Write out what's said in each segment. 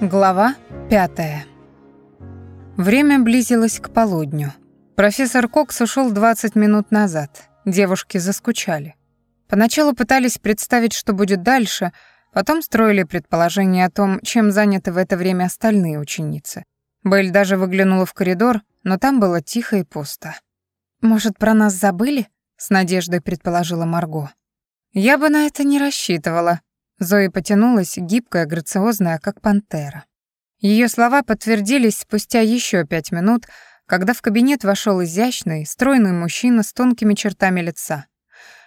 Глава пятая. Время близилось к полудню. Профессор Кокс ушел 20 минут назад. Девушки заскучали. Поначалу пытались представить, что будет дальше, потом строили предположения о том, чем заняты в это время остальные ученицы. Белль даже выглянула в коридор, но там было тихо и пусто. «Может, про нас забыли?» — с надеждой предположила Марго. «Я бы на это не рассчитывала», Зои потянулась, гибкая, грациозная, как пантера. Ее слова подтвердились спустя еще пять минут, когда в кабинет вошел изящный, стройный мужчина с тонкими чертами лица.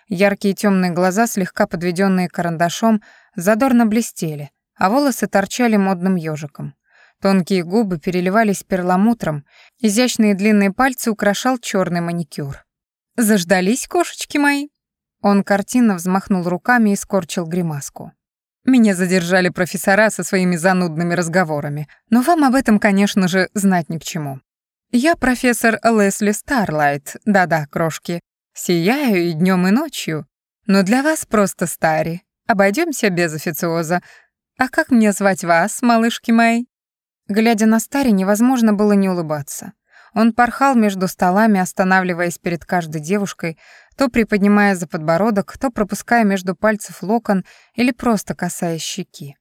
Яркие темные глаза, слегка подведенные карандашом, задорно блестели, а волосы торчали модным ежиком. Тонкие губы переливались перламутром, изящные длинные пальцы украшал черный маникюр. «Заждались, кошечки мои?» Он картинно взмахнул руками и скорчил гримаску. Меня задержали профессора со своими занудными разговорами, но вам об этом, конечно же, знать ни к чему. Я профессор Лесли Старлайт, да-да, крошки. Сияю и днем, и ночью. Но для вас просто Стари. Обойдемся без официоза. А как мне звать вас, малышки мои?» Глядя на Стари, невозможно было не улыбаться. Он порхал между столами, останавливаясь перед каждой девушкой, то приподнимая за подбородок, то пропуская между пальцев локон или просто касаясь щеки.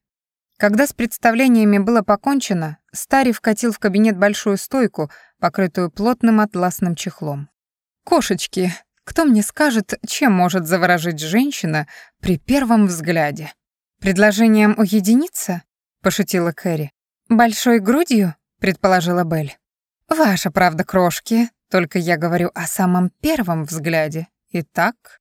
Когда с представлениями было покончено, Старий вкатил в кабинет большую стойку, покрытую плотным атласным чехлом. «Кошечки, кто мне скажет, чем может заворожить женщина при первом взгляде?» «Предложением уединиться?» — пошутила Кэрри. «Большой грудью?» — предположила Белль. «Ваша правда, крошки, только я говорю о самом первом взгляде. Итак,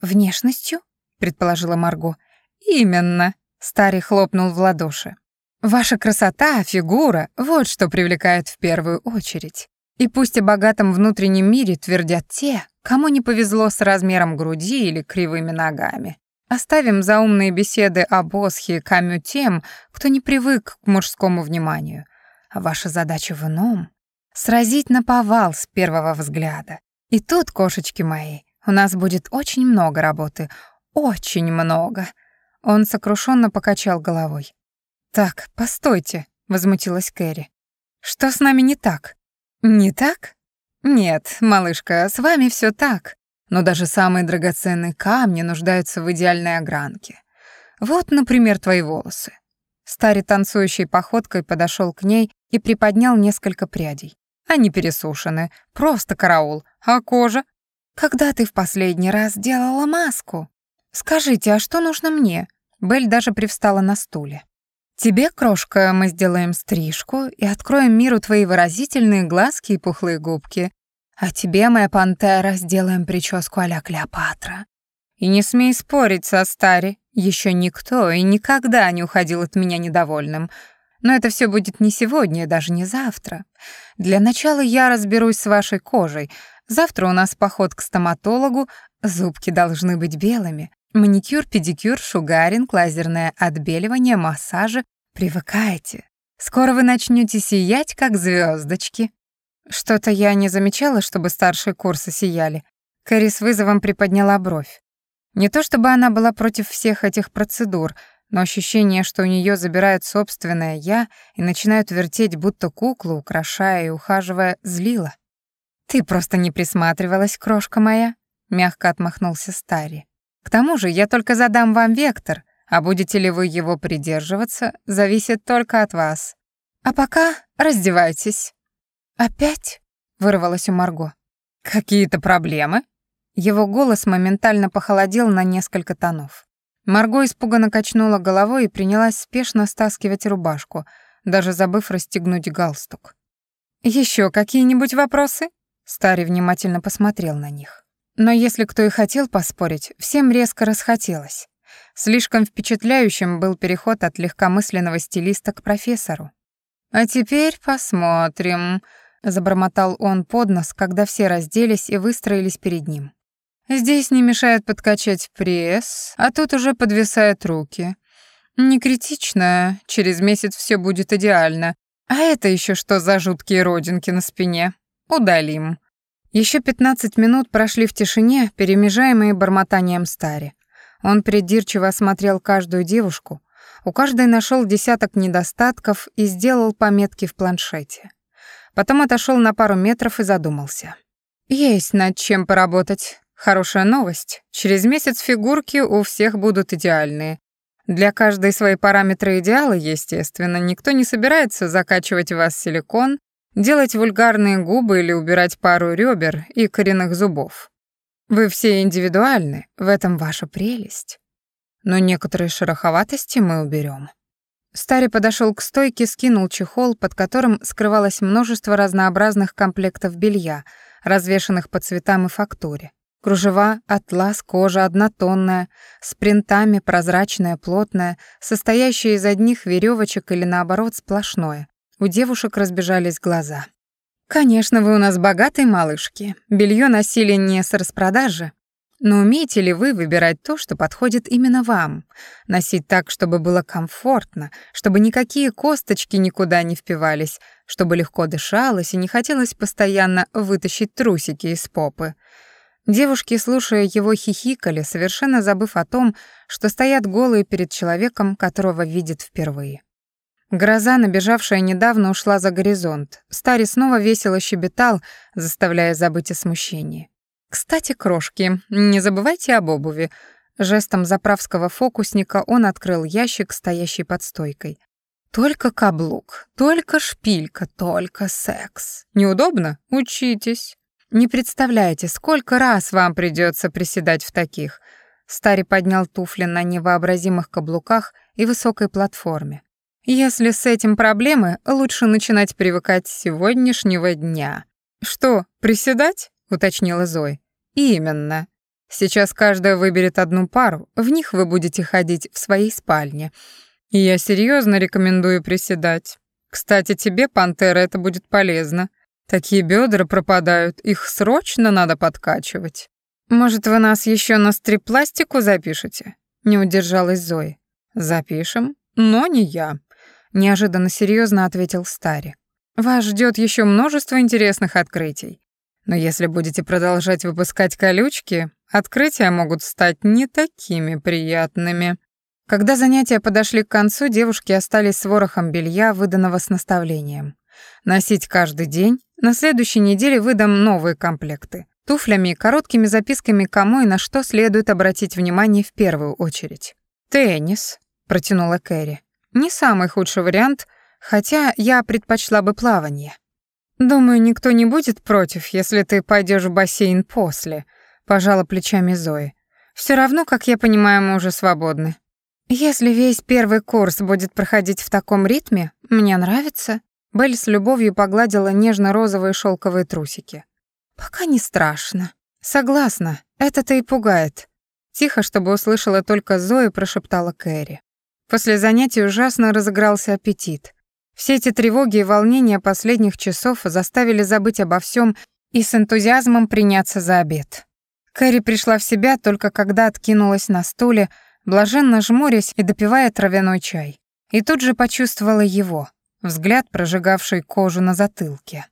внешностью, предположила Марго. Именно, Старый хлопнул в ладоши. Ваша красота, фигура вот что привлекает в первую очередь. И пусть о богатом внутреннем мире твердят те, кому не повезло с размером груди или кривыми ногами. Оставим заумные беседы об Осхе и Камю тем, кто не привык к мужскому вниманию. А ваша задача в ином — сразить на повал с первого взгляда. И тут, кошечки мои, у нас будет очень много работы. Очень много. Он сокрушенно покачал головой. Так, постойте, возмутилась Кэрри. Что с нами не так? Не так? Нет, малышка, с вами все так. Но даже самые драгоценные камни нуждаются в идеальной огранке. Вот, например, твои волосы. Старый танцующей походкой подошел к ней и приподнял несколько прядей. Они пересушены, просто караул. А кожа? «Когда ты в последний раз делала маску? Скажите, а что нужно мне?» Белль даже привстала на стуле. «Тебе, крошка, мы сделаем стрижку и откроем миру твои выразительные глазки и пухлые губки. А тебе, моя пантера, сделаем прическу а-ля Клеопатра. И не смей спорить со Стари, еще никто и никогда не уходил от меня недовольным. Но это все будет не сегодня и даже не завтра. Для начала я разберусь с вашей кожей, Завтра у нас поход к стоматологу, зубки должны быть белыми. Маникюр, педикюр, шугаринг, лазерное отбеливание, массажи. Привыкайте. Скоро вы начнете сиять, как звездочки. Что-то я не замечала, чтобы старшие курсы сияли. Кэрри с вызовом приподняла бровь. Не то чтобы она была против всех этих процедур, но ощущение, что у нее забирают собственное «я» и начинают вертеть будто куклу, украшая и ухаживая, злило. «Ты просто не присматривалась, крошка моя», — мягко отмахнулся Старри. «К тому же я только задам вам вектор, а будете ли вы его придерживаться, зависит только от вас. А пока раздевайтесь». «Опять?» — вырвалось у Марго. «Какие-то проблемы?» Его голос моментально похолодел на несколько тонов. Марго испуганно качнула головой и принялась спешно стаскивать рубашку, даже забыв расстегнуть галстук. «Еще какие-нибудь вопросы?» Старый внимательно посмотрел на них. Но если кто и хотел поспорить, всем резко расхотелось. Слишком впечатляющим был переход от легкомысленного стилиста к профессору. «А теперь посмотрим», — забормотал он под нос, когда все разделись и выстроились перед ним. «Здесь не мешает подкачать пресс, а тут уже подвисают руки. Не критично, через месяц все будет идеально. А это еще что за жуткие родинки на спине?» Удалим. Еще пятнадцать минут прошли в тишине, перемежаемые бормотанием Стари. Он придирчиво осмотрел каждую девушку. У каждой нашел десяток недостатков и сделал пометки в планшете. Потом отошел на пару метров и задумался. Есть над чем поработать. Хорошая новость. Через месяц фигурки у всех будут идеальные. Для каждой свои параметры идеала, естественно. Никто не собирается закачивать в вас силикон, делать вульгарные губы или убирать пару ребер и коренных зубов. Вы все индивидуальны, в этом ваша прелесть. Но некоторые шероховатости мы уберем. Старый подошел к стойке, скинул чехол, под которым скрывалось множество разнообразных комплектов белья, развешанных по цветам и фактуре. Кружева, атлас, кожа однотонная, с принтами, прозрачная, плотная, состоящая из одних веревочек или наоборот сплошное. У девушек разбежались глаза. «Конечно, вы у нас богатые малышки. Белье носили не с распродажи. Но умеете ли вы выбирать то, что подходит именно вам? Носить так, чтобы было комфортно, чтобы никакие косточки никуда не впивались, чтобы легко дышалось и не хотелось постоянно вытащить трусики из попы?» Девушки, слушая его, хихикали, совершенно забыв о том, что стоят голые перед человеком, которого видят впервые. Гроза, набежавшая недавно, ушла за горизонт. Старый снова весело щебетал, заставляя забыть о смущении. «Кстати, крошки, не забывайте об обуви». Жестом заправского фокусника он открыл ящик, стоящий под стойкой. «Только каблук, только шпилька, только секс. Неудобно? Учитесь». Не представляете, сколько раз вам придется приседать в таких. Старый поднял туфли на невообразимых каблуках и высокой платформе. Если с этим проблемы, лучше начинать привыкать с сегодняшнего дня. Что, приседать? уточнила Зои. Именно. Сейчас каждая выберет одну пару, в них вы будете ходить в своей спальне. И я серьезно рекомендую приседать. Кстати, тебе, пантера, это будет полезно. Такие бедра пропадают, их срочно надо подкачивать. Может, вы нас еще на стрипластику запишете? Не удержалась Зои. Запишем, но не я. Неожиданно серьезно ответил Стари. Вас ждет еще множество интересных открытий. Но если будете продолжать выпускать колючки, открытия могут стать не такими приятными. Когда занятия подошли к концу, девушки остались с ворохом белья, выданного с наставлением. Носить каждый день. На следующей неделе выдам новые комплекты. Туфлями и короткими записками, кому и на что следует обратить внимание в первую очередь. «Теннис», — протянула Кэрри. «Не самый худший вариант, хотя я предпочла бы плавание». «Думаю, никто не будет против, если ты пойдешь в бассейн после», — пожала плечами Зои. Все равно, как я понимаю, мы уже свободны. Если весь первый курс будет проходить в таком ритме, мне нравится. Белль с любовью погладила нежно-розовые шелковые трусики. «Пока не страшно. Согласна, это-то и пугает». Тихо, чтобы услышала только Зоя, прошептала Кэрри. После занятий ужасно разыгрался аппетит. Все эти тревоги и волнения последних часов заставили забыть обо всем и с энтузиазмом приняться за обед. Кэрри пришла в себя только когда откинулась на стуле, блаженно жмурясь и допивая травяной чай. И тут же почувствовала его, взгляд, прожигавший кожу на затылке.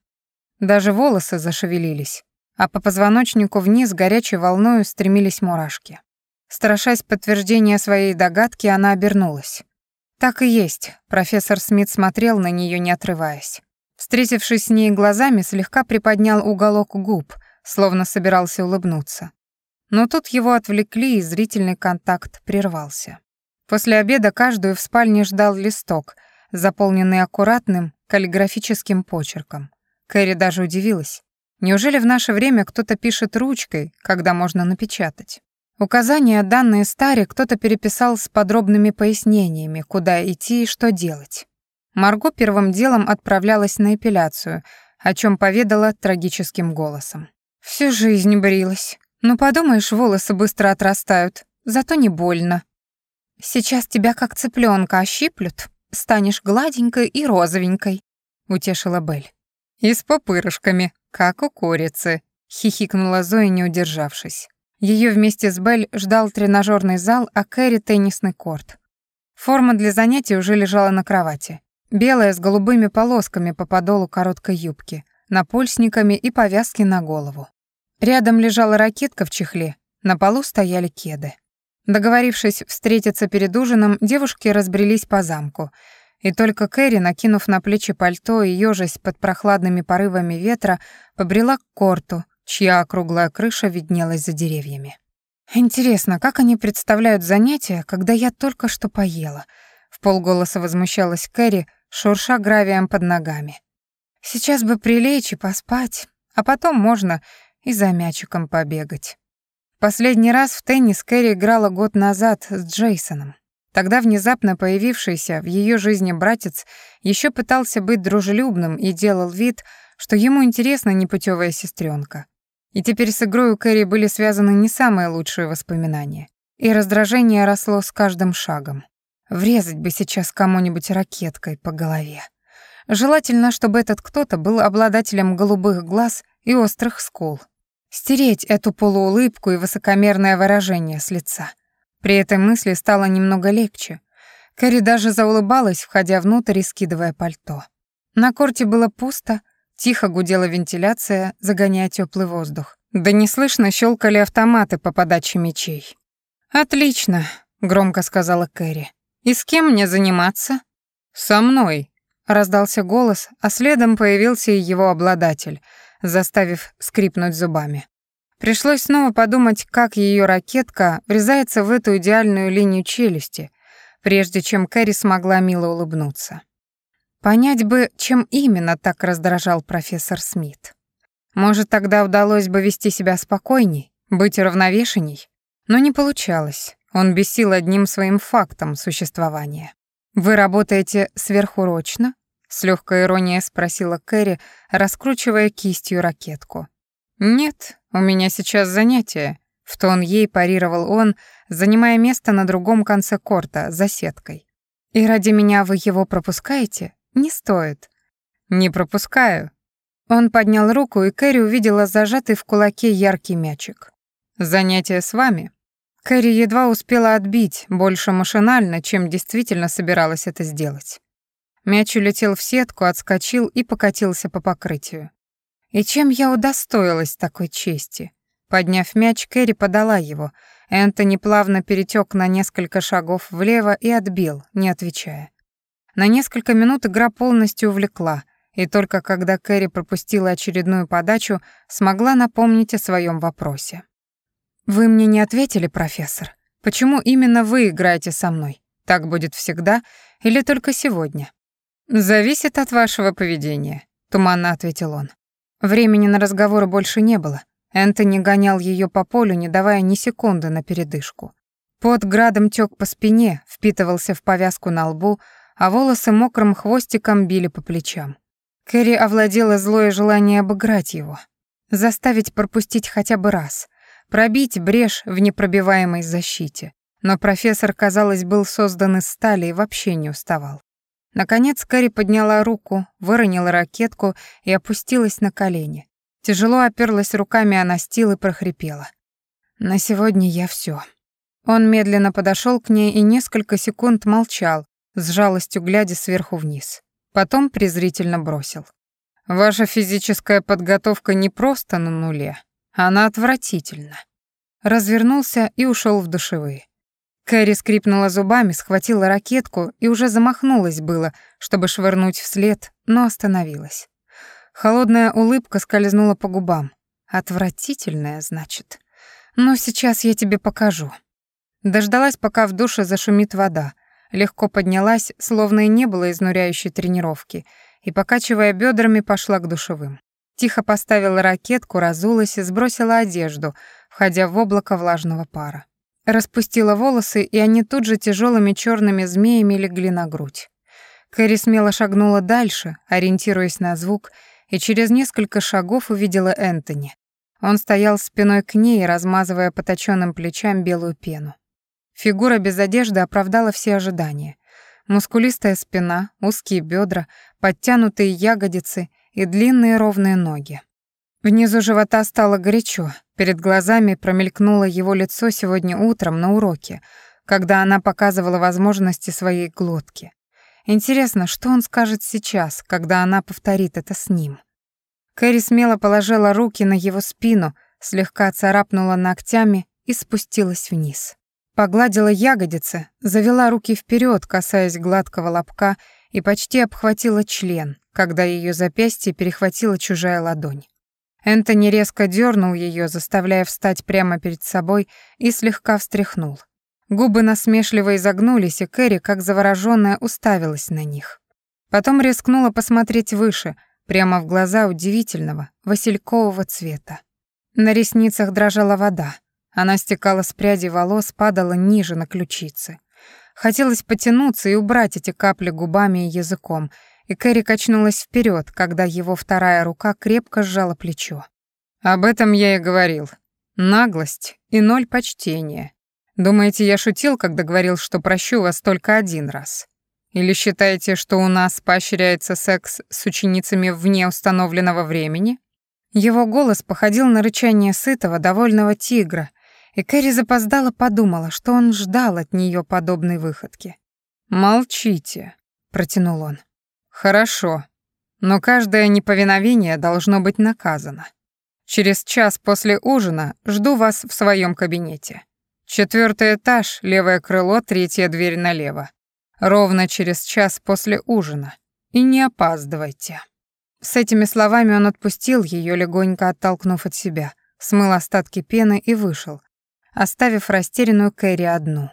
Даже волосы зашевелились, а по позвоночнику вниз горячей волною стремились мурашки. Страшась подтверждения своей догадки, она обернулась. Так и есть, профессор Смит смотрел на нее, не отрываясь. Встретившись с ней глазами, слегка приподнял уголок губ, словно собирался улыбнуться. Но тут его отвлекли, и зрительный контакт прервался. После обеда каждую в спальне ждал листок — заполненный аккуратным каллиграфическим почерком. Кэрри даже удивилась. Неужели в наше время кто-то пишет ручкой, когда можно напечатать? Указания, данные Старе, кто-то переписал с подробными пояснениями, куда идти и что делать. Марго первым делом отправлялась на эпиляцию, о чем поведала трагическим голосом. «Всю жизнь брилась. Ну, подумаешь, волосы быстро отрастают, зато не больно. Сейчас тебя как цыпленка ощиплют, станешь гладенькой и розовенькой», — утешила Белль. «И с попырышками, как у курицы», — хихикнула Зоя, не удержавшись. Ее вместе с Белль ждал тренажерный зал, а Кэрри — теннисный корт. Форма для занятий уже лежала на кровати. Белая с голубыми полосками по подолу короткой юбки, напульсниками и повязки на голову. Рядом лежала ракетка в чехле, на полу стояли кеды. Договорившись встретиться перед ужином, девушки разбрелись по замку, и только Кэрри, накинув на плечи пальто и ёжась под прохладными порывами ветра, побрела к корту, чья округлая крыша виднелась за деревьями. «Интересно, как они представляют занятия, когда я только что поела?» В полголоса возмущалась Кэрри, шурша гравием под ногами. «Сейчас бы прилечь и поспать, а потом можно и за мячиком побегать». Последний раз в теннис Кэрри играла год назад с Джейсоном. Тогда внезапно появившийся в ее жизни братец еще пытался быть дружелюбным и делал вид, что ему интересна непутевая сестренка. И теперь с игрой у Кэрри были связаны не самые лучшие воспоминания. И раздражение росло с каждым шагом. Врезать бы сейчас кому-нибудь ракеткой по голове. Желательно, чтобы этот кто-то был обладателем голубых глаз и острых скул. Стереть эту полуулыбку и высокомерное выражение с лица. При этой мысли стало немного легче. Кэрри даже заулыбалась, входя внутрь и скидывая пальто. На корте было пусто, тихо гудела вентиляция, загоняя теплый воздух. Да неслышно щелкали автоматы по подаче мечей. «Отлично», — громко сказала Кэрри. «И с кем мне заниматься?» «Со мной», — раздался голос, а следом появился и его обладатель — заставив скрипнуть зубами. Пришлось снова подумать, как ее ракетка врезается в эту идеальную линию челюсти, прежде чем Кэрри смогла мило улыбнуться. Понять бы, чем именно так раздражал профессор Смит. Может, тогда удалось бы вести себя спокойней, быть равновешенней? Но не получалось. Он бесил одним своим фактом существования. Вы работаете сверхурочно, с легкой иронией спросила Кэрри, раскручивая кистью ракетку. Нет, у меня сейчас занятие, в тон ей парировал он, занимая место на другом конце корта за сеткой. И ради меня вы его пропускаете? Не стоит. Не пропускаю. Он поднял руку, и Кэрри увидела зажатый в кулаке яркий мячик. Занятие с вами. Кэрри едва успела отбить, больше машинально, чем действительно собиралась это сделать. Мяч улетел в сетку, отскочил и покатился по покрытию. И чем я удостоилась такой чести? Подняв мяч, Кэрри подала его. Энтони плавно перетек на несколько шагов влево и отбил, не отвечая. На несколько минут игра полностью увлекла, и только когда Кэрри пропустила очередную подачу, смогла напомнить о своем вопросе. «Вы мне не ответили, профессор. Почему именно вы играете со мной? Так будет всегда или только сегодня?» «Зависит от вашего поведения», — туманно ответил он. Времени на разговоры больше не было. Энтони гонял ее по полю, не давая ни секунды на передышку. Под градом тек по спине, впитывался в повязку на лбу, а волосы мокрым хвостиком били по плечам. Кэрри овладело злое желание обыграть его, заставить пропустить хотя бы раз, пробить брешь в непробиваемой защите. Но профессор, казалось, был создан из стали и вообще не уставал. Наконец Кэрри подняла руку, выронила ракетку и опустилась на колени. Тяжело оперлась руками о настил и прохрипела. «На сегодня я все. Он медленно подошел к ней и несколько секунд молчал, с жалостью глядя сверху вниз. Потом презрительно бросил. «Ваша физическая подготовка не просто на нуле, она отвратительна». Развернулся и ушел в душевые. Кэрри скрипнула зубами, схватила ракетку и уже замахнулась было, чтобы швырнуть вслед, но остановилась. Холодная улыбка скользнула по губам. Отвратительная, значит. Но сейчас я тебе покажу. Дождалась, пока в душе зашумит вода. Легко поднялась, словно и не было изнуряющей тренировки, и, покачивая бедрами, пошла к душевым. Тихо поставила ракетку, разулась и сбросила одежду, входя в облако влажного пара. Распустила волосы, и они тут же тяжелыми черными змеями легли на грудь. Кэрри смело шагнула дальше, ориентируясь на звук, и через несколько шагов увидела Энтони. Он стоял спиной к ней, размазывая по точёным плечам белую пену. Фигура без одежды оправдала все ожидания. Мускулистая спина, узкие бедра, подтянутые ягодицы и длинные ровные ноги. Внизу живота стало горячо, перед глазами промелькнуло его лицо сегодня утром на уроке, когда она показывала возможности своей глотки. Интересно, что он скажет сейчас, когда она повторит это с ним. Кэрри смело положила руки на его спину, слегка царапнула ногтями и спустилась вниз. Погладила ягодицы, завела руки вперед, касаясь гладкого лобка, и почти обхватила член, когда ее запястье перехватила чужая ладонь. Энтони резко дернул ее, заставляя встать прямо перед собой, и слегка встряхнул. Губы насмешливо изогнулись, и Кэрри, как заворожённая, уставилась на них. Потом рискнула посмотреть выше, прямо в глаза удивительного, василькового цвета. На ресницах дрожала вода. Она стекала с пряди волос, падала ниже на ключицы. Хотелось потянуться и убрать эти капли губами и языком, и Кэрри качнулась вперед, когда его вторая рука крепко сжала плечо. «Об этом я и говорил. Наглость и ноль почтения. Думаете, я шутил, когда говорил, что прощу вас только один раз? Или считаете, что у нас поощряется секс с ученицами вне установленного времени?» Его голос походил на рычание сытого, довольного тигра, и Кэрри запоздала подумала, что он ждал от нее подобной выходки. «Молчите», — протянул он. «Хорошо, но каждое неповиновение должно быть наказано. Через час после ужина жду вас в своем кабинете. Четвертый этаж, левое крыло, третья дверь налево. Ровно через час после ужина. И не опаздывайте». С этими словами он отпустил ее, легонько оттолкнув от себя, смыл остатки пены и вышел, оставив растерянную Кэрри одну.